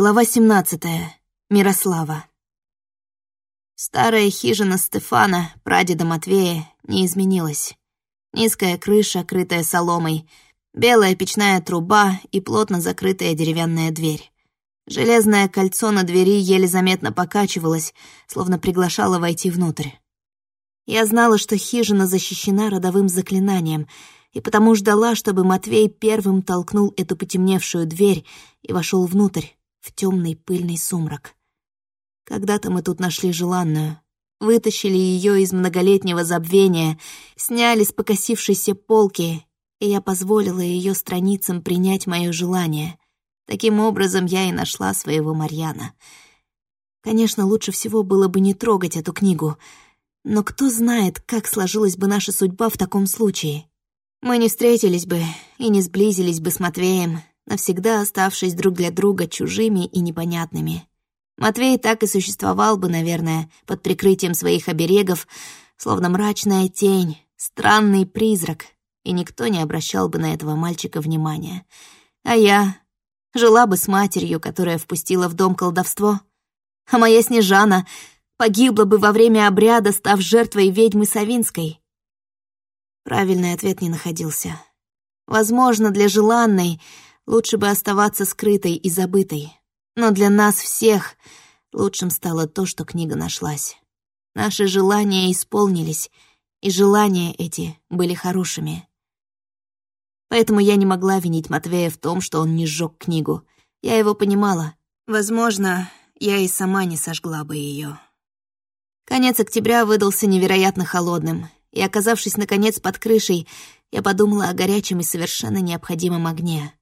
Глава 17. Мирослава. Старая хижина Стефана, прадеда Матвея, не изменилась. Низкая крыша, крытая соломой, белая печная труба и плотно закрытая деревянная дверь. Железное кольцо на двери еле заметно покачивалось, словно приглашало войти внутрь. Я знала, что хижина защищена родовым заклинанием, и потому ждала, чтобы Матвей первым толкнул эту потемневшую дверь и вошел внутрь, темный пыльный сумрак. Когда-то мы тут нашли желанную, вытащили ее из многолетнего забвения, сняли с покосившейся полки, и я позволила ее страницам принять мое желание. Таким образом я и нашла своего Марьяна. Конечно, лучше всего было бы не трогать эту книгу, но кто знает, как сложилась бы наша судьба в таком случае. Мы не встретились бы и не сблизились бы с Матвеем, навсегда оставшись друг для друга чужими и непонятными. Матвей так и существовал бы, наверное, под прикрытием своих оберегов, словно мрачная тень, странный призрак, и никто не обращал бы на этого мальчика внимания. А я жила бы с матерью, которая впустила в дом колдовство, а моя Снежана погибла бы во время обряда, став жертвой ведьмы Савинской. Правильный ответ не находился. Возможно, для желанной — Лучше бы оставаться скрытой и забытой. Но для нас всех лучшим стало то, что книга нашлась. Наши желания исполнились, и желания эти были хорошими. Поэтому я не могла винить Матвея в том, что он не сжег книгу. Я его понимала. Возможно, я и сама не сожгла бы ее. Конец октября выдался невероятно холодным, и, оказавшись, наконец, под крышей, я подумала о горячем и совершенно необходимом огне.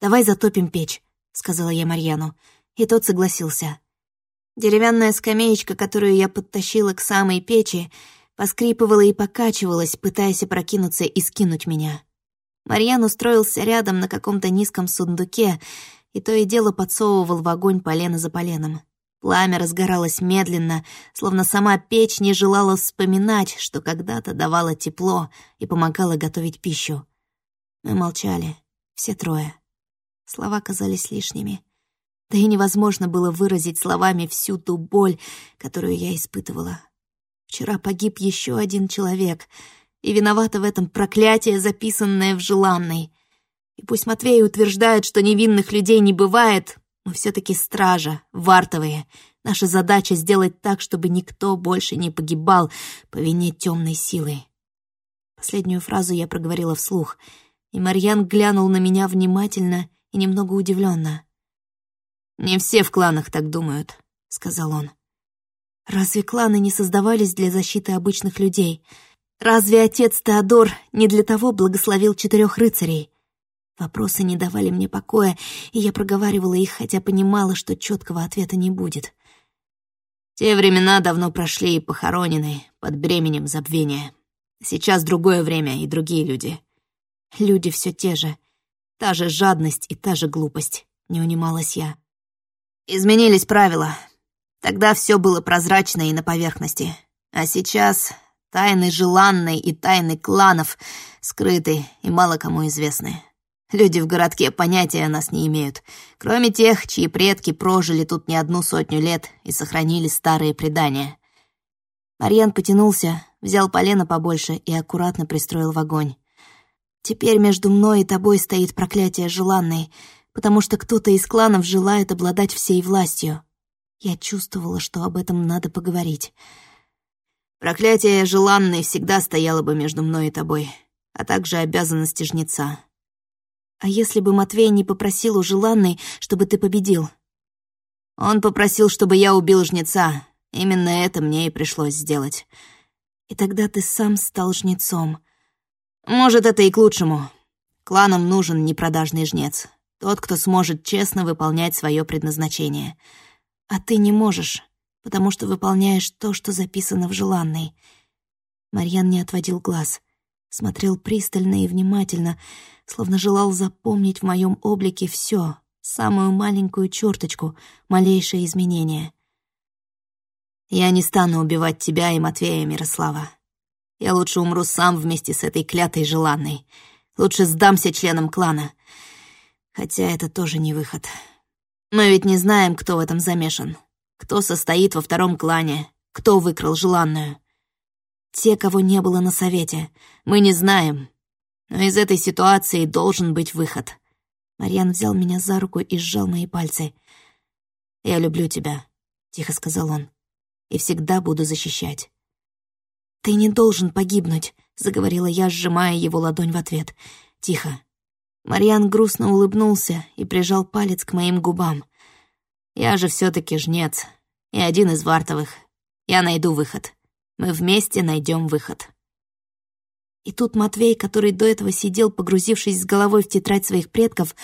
«Давай затопим печь», — сказала я Марьяну, и тот согласился. Деревянная скамеечка, которую я подтащила к самой печи, поскрипывала и покачивалась, пытаясь опрокинуться и скинуть меня. Марьян устроился рядом на каком-то низком сундуке и то и дело подсовывал в огонь полено за поленом. Пламя разгоралось медленно, словно сама печь не желала вспоминать, что когда-то давала тепло и помогала готовить пищу. Мы молчали, все трое. Слова казались лишними. Да и невозможно было выразить словами всю ту боль, которую я испытывала. Вчера погиб еще один человек, и виновата в этом проклятие, записанное в желанной. И пусть Матвей утверждает, что невинных людей не бывает, но все таки стража, вартовые. Наша задача сделать так, чтобы никто больше не погибал по вине темной силы. Последнюю фразу я проговорила вслух, и Марьян глянул на меня внимательно и немного удивленно. «Не все в кланах так думают», — сказал он. «Разве кланы не создавались для защиты обычных людей? Разве отец Теодор не для того благословил четырех рыцарей?» Вопросы не давали мне покоя, и я проговаривала их, хотя понимала, что четкого ответа не будет. Те времена давно прошли и похоронены под бременем забвения. Сейчас другое время и другие люди. Люди все те же — Та же жадность и та же глупость, не унималась я. Изменились правила. Тогда все было прозрачно и на поверхности. А сейчас тайны желанной и тайны кланов скрыты и мало кому известны. Люди в городке понятия о нас не имеют, кроме тех, чьи предки прожили тут не одну сотню лет и сохранили старые предания. Марьян потянулся, взял полено побольше и аккуратно пристроил в огонь. Теперь между мной и тобой стоит проклятие желанной, потому что кто-то из кланов желает обладать всей властью. Я чувствовала, что об этом надо поговорить. Проклятие желанной всегда стояло бы между мной и тобой, а также обязанности жнеца. А если бы Матвей не попросил у желанной, чтобы ты победил? Он попросил, чтобы я убил жнеца. Именно это мне и пришлось сделать. И тогда ты сам стал жнецом — может, это и к лучшему. Кланам нужен непродажный жнец. Тот, кто сможет честно выполнять свое предназначение. А ты не можешь, потому что выполняешь то, что записано в желанной. Марьян не отводил глаз. Смотрел пристально и внимательно, словно желал запомнить в моем облике все, самую маленькую черточку, малейшее изменение. «Я не стану убивать тебя и Матвея, Мирослава. Я лучше умру сам вместе с этой клятой желанной. Лучше сдамся членам клана. Хотя это тоже не выход. Мы ведь не знаем, кто в этом замешан, кто состоит во втором клане, кто выкрал желанную. Те, кого не было на совете, мы не знаем. Но из этой ситуации должен быть выход. Марьян взял меня за руку и сжал мои пальцы. «Я люблю тебя», — тихо сказал он, — «и всегда буду защищать». «Ты не должен погибнуть», — заговорила я, сжимая его ладонь в ответ. «Тихо». Марьян грустно улыбнулся и прижал палец к моим губам. «Я же все таки жнец и один из вартовых. Я найду выход. Мы вместе найдем выход». И тут Матвей, который до этого сидел, погрузившись с головой в тетрадь своих предков,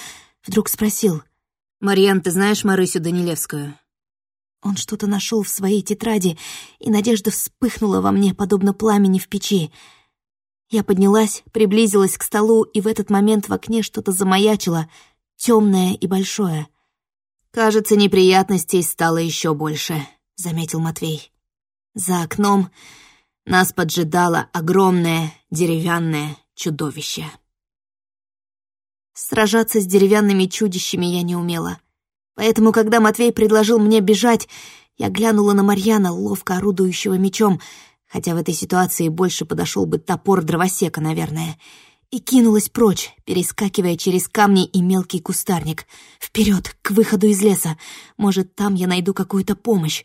вдруг спросил. «Марьян, ты знаешь Марысю Данилевскую?» Он что-то нашел в своей тетради, и надежда вспыхнула во мне, подобно пламени в печи. Я поднялась, приблизилась к столу, и в этот момент в окне что-то замаячило, темное и большое. «Кажется, неприятностей стало еще больше», — заметил Матвей. За окном нас поджидало огромное деревянное чудовище. Сражаться с деревянными чудищами я не умела. Поэтому, когда Матвей предложил мне бежать, я глянула на Марьяна, ловко орудующего мечом, хотя в этой ситуации больше подошел бы топор дровосека, наверное, и кинулась прочь, перескакивая через камни и мелкий кустарник. Вперед, к выходу из леса. Может, там я найду какую-то помощь.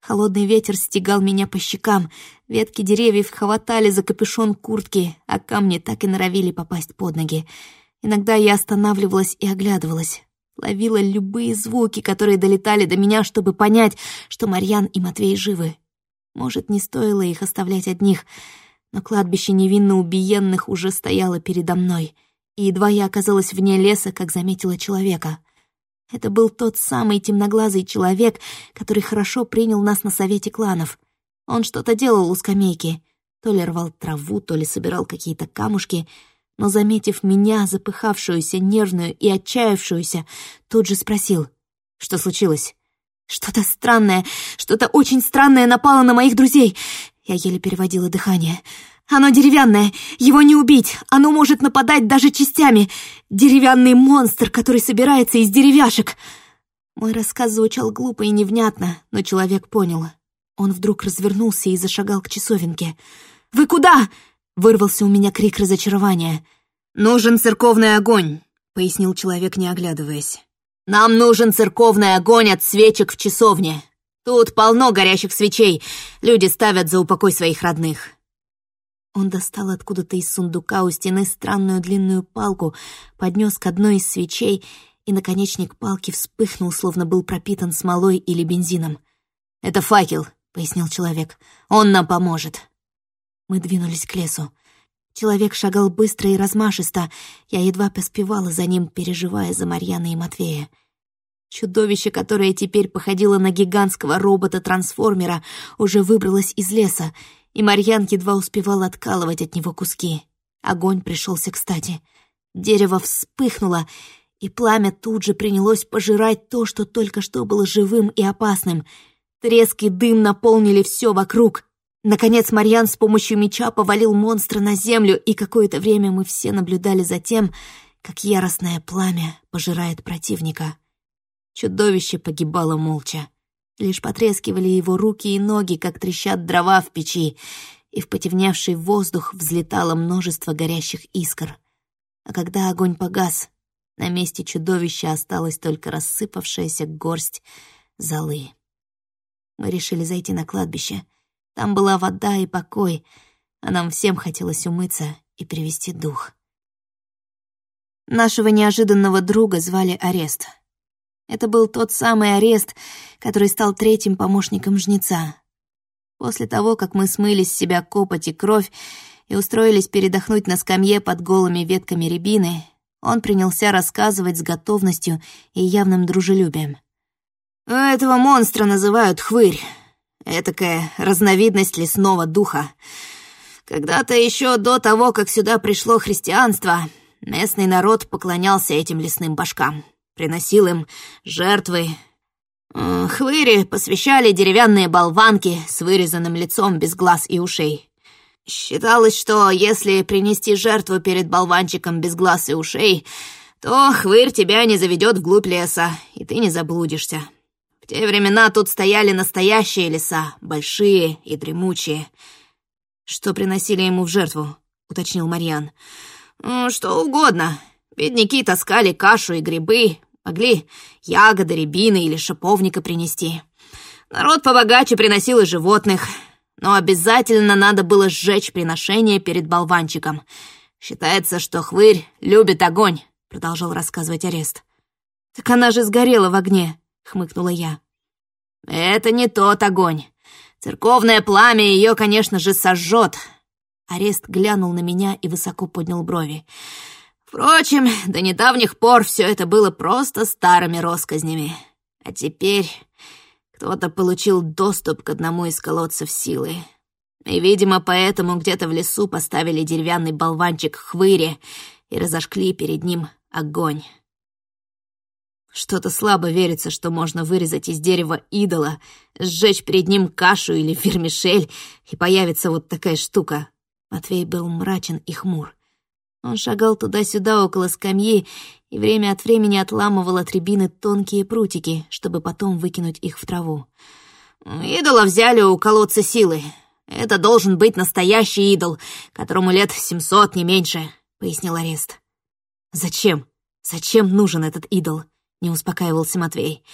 Холодный ветер стегал меня по щекам, ветки деревьев хватали за капюшон куртки, а камни так и норовили попасть под ноги. Иногда я останавливалась и оглядывалась, ловила любые звуки, которые долетали до меня, чтобы понять, что Марьян и Матвей живы. Может, не стоило их оставлять одних, но кладбище невинно убиенных уже стояло передо мной, и едва я оказалась вне леса, как заметила человека — это был тот самый темноглазый человек, который хорошо принял нас на совете кланов. Он что-то делал у скамейки. То ли рвал траву, то ли собирал какие-то камушки. Но, заметив меня, запыхавшуюся, нервную и отчаявшуюся, тут же спросил, что случилось. «Что-то странное, что-то очень странное напало на моих друзей!» Я еле переводила дыхание. Оно деревянное, его не убить, оно может нападать даже частями. Деревянный монстр, который собирается из деревяшек. Мой рассказ звучал глупо и невнятно, но человек понял. Он вдруг развернулся и зашагал к часовенке. «Вы куда?» — вырвался у меня крик разочарования. «Нужен церковный огонь», — пояснил человек, не оглядываясь. «Нам нужен церковный огонь от свечек в часовне. Тут полно горящих свечей. Люди ставят за упокой своих родных. Он достал откуда-то из сундука у стены странную длинную палку, поднес к одной из свечей, и наконечник палки вспыхнул, словно был пропитан смолой или бензином. «Это факел», — пояснил человек. «Он нам поможет». Мы двинулись к лесу. Человек шагал быстро и размашисто. Я едва поспевала за ним, переживая за Марьяна и Матвея. Чудовище, которое теперь походило на гигантского робота-трансформера, уже выбралось из леса, и Марьян едва успевал откалывать от него куски. Огонь пришелся кстати. Дерево вспыхнуло, и пламя тут же принялось пожирать то, что только что было живым и опасным. Треск и дым наполнили все вокруг. Наконец Марьян с помощью меча повалил монстра на землю, и какое-то время мы все наблюдали за тем, как яростное пламя пожирает противника. Чудовище погибало молча. Лишь потрескивали его руки и ноги, как трещат дрова в печи, и в потемневший воздух взлетало множество горящих искр. А когда огонь погас, на месте чудовища осталась только рассыпавшаяся горсть золы. Мы решили зайти на кладбище. Там была вода и покой, а нам всем хотелось умыться и привести дух. Нашего неожиданного друга звали Арест — это был тот самый арест, который стал третьим помощником жнеца. После того, как мы смыли с себя копоть и кровь и устроились передохнуть на скамье под голыми ветками рябины, он принялся рассказывать с готовностью и явным дружелюбием. «Этого монстра называют хвырь. Этакая разновидность лесного духа. Когда-то еще до того, как сюда пришло христианство, местный народ поклонялся этим лесным башкам приносил им жертвы. Хвыри посвящали деревянные болванки с вырезанным лицом без глаз и ушей. Считалось, что если принести жертву перед болванчиком без глаз и ушей, то хвырь тебя не заведет вглубь леса, и ты не заблудишься. В те времена тут стояли настоящие леса, большие и дремучие. Что приносили ему в жертву? уточнил Марьян. Что угодно. Бедняки таскали кашу и грибы, могли ягоды, рябины или шиповника принести. Народ побогаче приносил и животных, но обязательно надо было сжечь приношение перед болванчиком. Считается, что хвырь любит огонь, продолжал рассказывать арест. Так она же сгорела в огне, хмыкнула я. Это не тот огонь. Церковное пламя ее, конечно же, сожжет. Арест глянул на меня и высоко поднял брови. Впрочем, до недавних пор все это было просто старыми росказнями. А теперь кто-то получил доступ к одному из колодцев силы. И, видимо, поэтому где-то в лесу поставили деревянный болванчик хвыри и разожгли перед ним огонь. Что-то слабо верится, что можно вырезать из дерева идола, сжечь перед ним кашу или вермишель, и появится вот такая штука. Матвей был мрачен и хмур. Он шагал туда-сюда около скамьи и время от времени отламывал от рябины тонкие прутики, чтобы потом выкинуть их в траву. «Идола взяли у колодца силы. Это должен быть настоящий идол, которому лет семьсот, не меньше», — пояснил Арест. «Зачем? Зачем нужен этот идол?» — не успокаивался Матвей.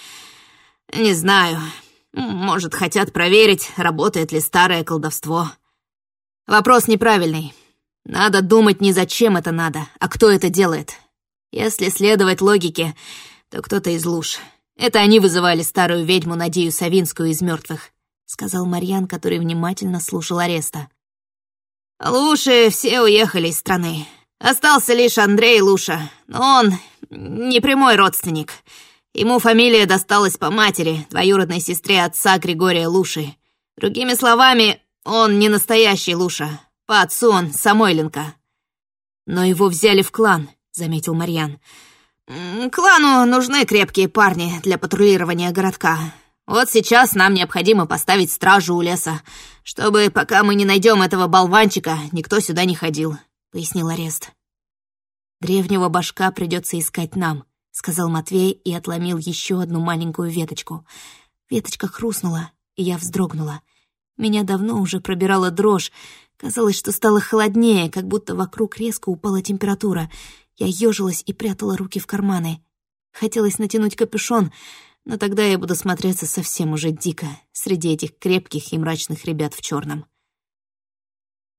«Не знаю. Может, хотят проверить, работает ли старое колдовство. Вопрос неправильный. Надо думать не зачем это надо, а кто это делает. Если следовать логике, то кто-то из луж. Это они вызывали старую ведьму Надею Савинскую из мертвых, сказал Марьян, который внимательно слушал ареста. Луши все уехали из страны. Остался лишь Андрей Луша, но он не прямой родственник. Ему фамилия досталась по матери, двоюродной сестре отца Григория Луши. Другими словами, он не настоящий Луша. По отцу он Самойленко. Но его взяли в клан, — заметил Марьян. «Клану нужны крепкие парни для патрулирования городка. Вот сейчас нам необходимо поставить стражу у леса, чтобы, пока мы не найдем этого болванчика, никто сюда не ходил», — пояснил Арест. «Древнего башка придется искать нам», — сказал Матвей и отломил еще одну маленькую веточку. Веточка хрустнула, и я вздрогнула. Меня давно уже пробирала дрожь. Казалось, что стало холоднее, как будто вокруг резко упала температура — я ежилась и прятала руки в карманы. Хотелось натянуть капюшон, но тогда я буду смотреться совсем уже дико среди этих крепких и мрачных ребят в черном.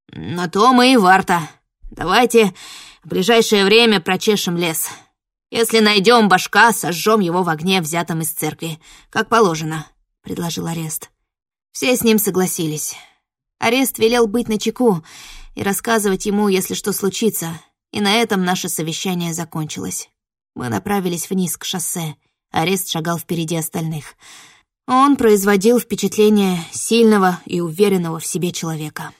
«На то мы и варта. Давайте в ближайшее время прочешем лес. Если найдем башка, сожжем его в огне, взятом из церкви, как положено», — предложил Арест. Все с ним согласились. Арест велел быть начеку и рассказывать ему, если что случится, и на этом наше совещание закончилось. Мы направились вниз к шоссе. Арест шагал впереди остальных. Он производил впечатление сильного и уверенного в себе человека.